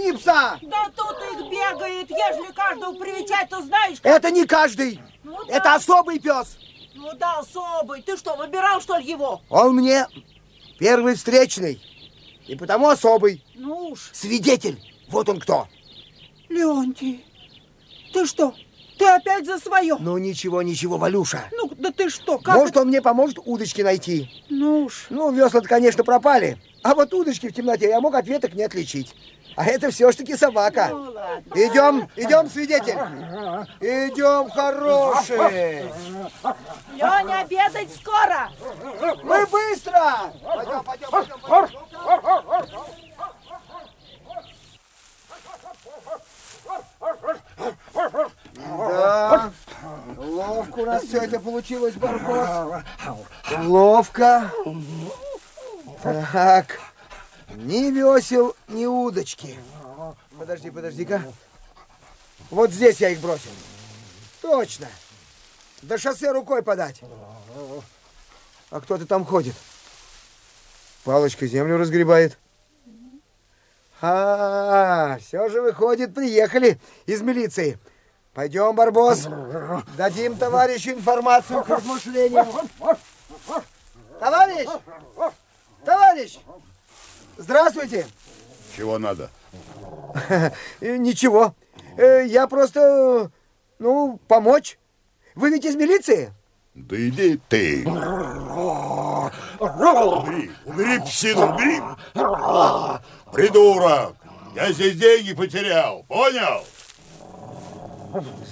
гони пса! Да тут их бегает. Ежели каждого привечать, то знаешь... Это не каждый. Ну Это да. особый пес. Ну да, особый. Ты что, выбирал, что ли, его? Он мне первый встречный. И потому особый. Ну уж. Свидетель. Вот он кто. Леонтий, ты что? Ты опять за свое? Ну ничего, ничего, Валюша. Ну, да ты что, как Может, это? он мне поможет удочки найти. Ну уж. Ну, весла конечно, пропали. А вот удочки в темноте я мог от веток не отличить. А это все-таки собака. Ну. Идем, идем, свидетель. Идем, хороший. Леня, обедать скоро. Мы быстро. Пойдем, пойдем, пойдем, пойдем. Да, ловко у нас все это получилось, Барбос. Ловко. Так, ни весел, ни удочки. Подожди, подожди-ка. Вот здесь я их бросил. Точно. До шоссе рукой подать. А кто-то там ходит. Палочка землю разгребает. А, все же выходит, приехали из милиции. Пойдем, Барбос, дадим товарищу информацию к размышлению. Товарищ! Товарищ! Здравствуйте! Чего надо? Э, Ничего. Э, Я просто, ну, помочь. Вы ведь из милиции? Да иди ты. Убери, убери псину, убери. Придурок, я здесь деньги потерял, понял?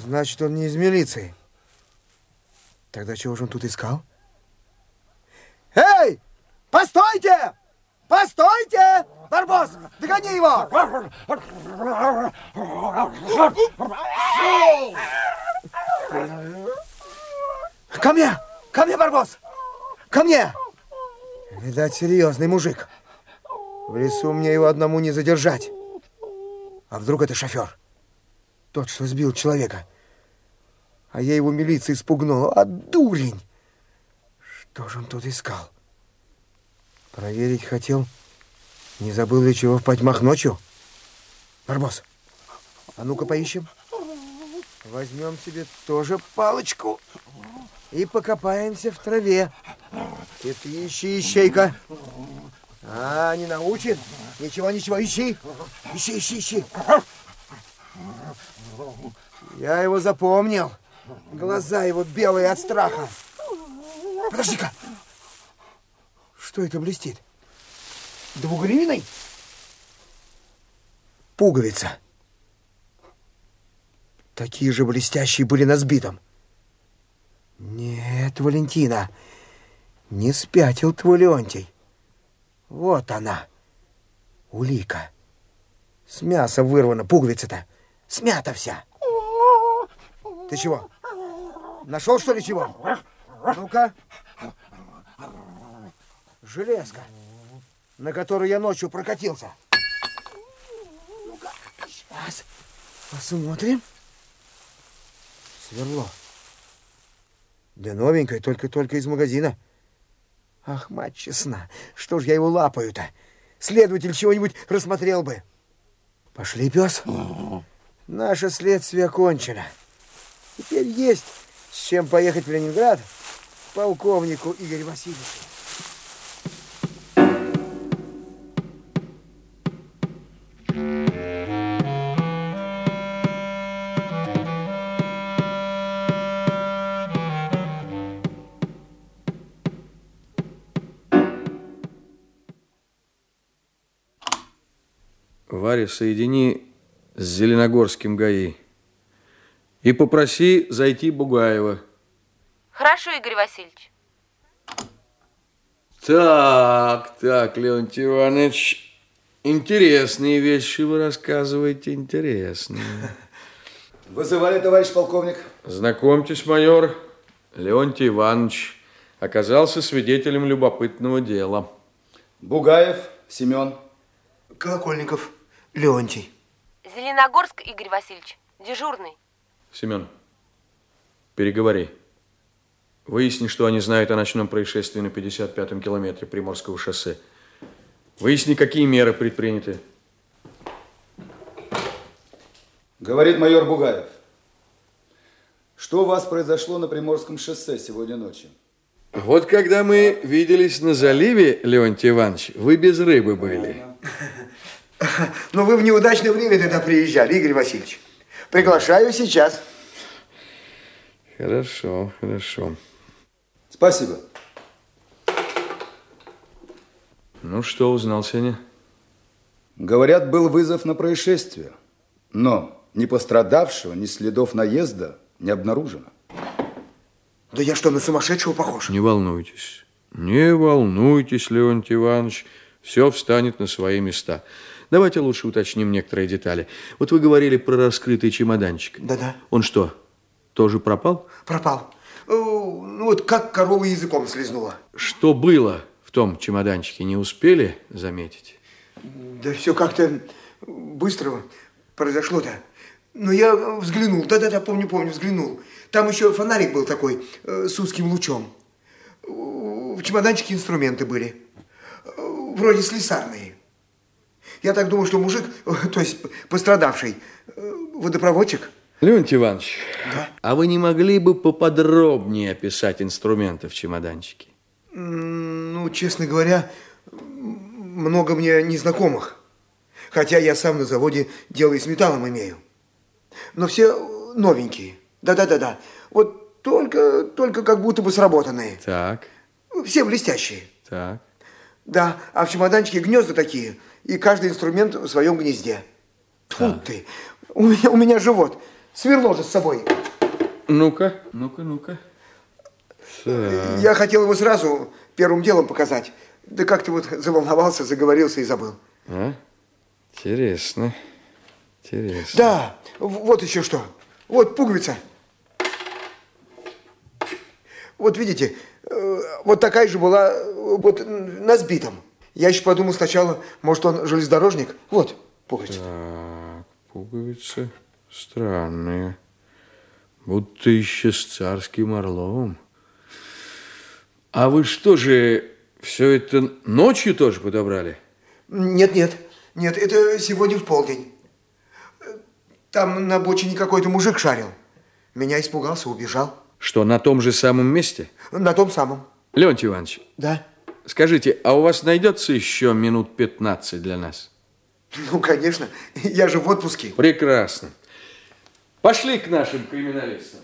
Значит, он не из милиции. Тогда чего же он тут искал? Эй! Постойте! Постойте! Барбос, догони его! Ко мне! Ко мне, Барбос! Ко мне! Видать, серьезный мужик. В лесу мне его одному не задержать. А вдруг это шофер? Тот, что сбил человека. А я его милиции испугнула. А дурень! Что же он тут искал? Проверить хотел, не забыл ли чего в потьмах ночью? Барбос, а ну-ка поищем. Возьмем себе тоже палочку и покопаемся в траве. И ты ищи, ищейка. А, не научит? Ничего, ничего, ищи. Ищи, ищи, ищи. Я его запомнил. Глаза его белые от страха. Подожди-ка. Это блестит? Двугривенный? Пуговица. Такие же блестящие были на сбитом. Нет, Валентина, не спятил твой Леонтий. Вот она, улика. С мяса вырвана пуговица-то. Смята вся. Ты чего? Нашел, что ли, чего? Ну-ка. Железка, на которой я ночью прокатился. Ну-ка, сейчас. Посмотрим. Сверло. Да новенькое, только-только из магазина. Ах, мать честна, что ж я его лапаю-то? Следователь чего-нибудь рассмотрел бы. Пошли, пес. Наше следствие окончено. Теперь есть с чем поехать в Ленинград полковнику Игорю Васильевичу. Варя, соедини с Зеленогорским ГАИ. И попроси зайти Бугаева. Хорошо, Игорь Васильевич. Так, так, Леонтий Иванович, интересные вещи вы рассказываете, интересные. Вызывали, товарищ полковник. Знакомьтесь, майор, Леонтий Иванович оказался свидетелем любопытного дела. Бугаев Семен. Колокольников Леонтий. Зеленогорск, Игорь Васильевич. Дежурный. Семен, переговори. Выясни, что они знают о ночном происшествии на 55-м километре Приморского шоссе. Выясни, какие меры предприняты. Говорит майор Бугаев. Что у вас произошло на Приморском шоссе сегодня ночью? Вот когда мы виделись на заливе, Леонтий Иванович, вы без рыбы были. Но вы в неудачное время тогда приезжали, Игорь Васильевич. Приглашаю сейчас. Хорошо, хорошо. Спасибо. Ну, что узнал, Сеня? Говорят, был вызов на происшествие. Но ни пострадавшего, ни следов наезда не обнаружено. Да я что, на сумасшедшего похож? Не волнуйтесь. Не волнуйтесь, Леонтий Иванович. Все встанет на свои места. Давайте лучше уточним некоторые детали. Вот вы говорили про раскрытый чемоданчик. Да-да. Он что, тоже пропал? Пропал. Э, Ну вот как корова языком слезнула. Что было в том чемоданчике, не успели заметить? Да все как-то быстро произошло-то. Но я взглянул, да-да-да, помню, помню, взглянул. Там еще фонарик был такой, э, с узким лучом. В чемоданчике инструменты были. Э, Вроде слесарные. Я так думаю, что мужик, то есть пострадавший, э, водопроводчик. Леонтий Иванович, Да? а вы не могли бы поподробнее описать инструменты в чемоданчике? Ну, честно говоря, много мне незнакомых. Хотя я сам на заводе дело и с металлом имею. Но все новенькие. Да-да-да-да. Вот только, только как будто бы сработанные. Так, Все блестящие. так. Да, а в чемоданчике гнезда такие, и каждый инструмент в своем гнезде. Тьфу ты, у меня, у меня живот. Сверло же с собой. Ну-ка, ну-ка, ну-ка. Так. Я хотел его сразу первым делом показать. Да как-то вот заволновался, заговорился и забыл. А? Интересно, интересно. Да, вот еще что. Вот пуговица. Вот видите, э, вот такая же была э, вот на сбитом. Я еще подумал сначала, может, он железнодорожник. Вот пуговица. Так, пуговицы странные. Будто еще с царским орлом. А вы что же, все это ночью тоже подобрали? Нет, нет, нет, это сегодня в полдень. Там на обочине какой-то мужик шарил. Меня испугался, убежал. Что, на том же самом месте? На том самом. Леонтий Иванович, Да. Скажите, а у вас найдется еще минут 15 для нас? Ну, конечно, я же в отпуске. Прекрасно. Пошли к нашим криминалистам.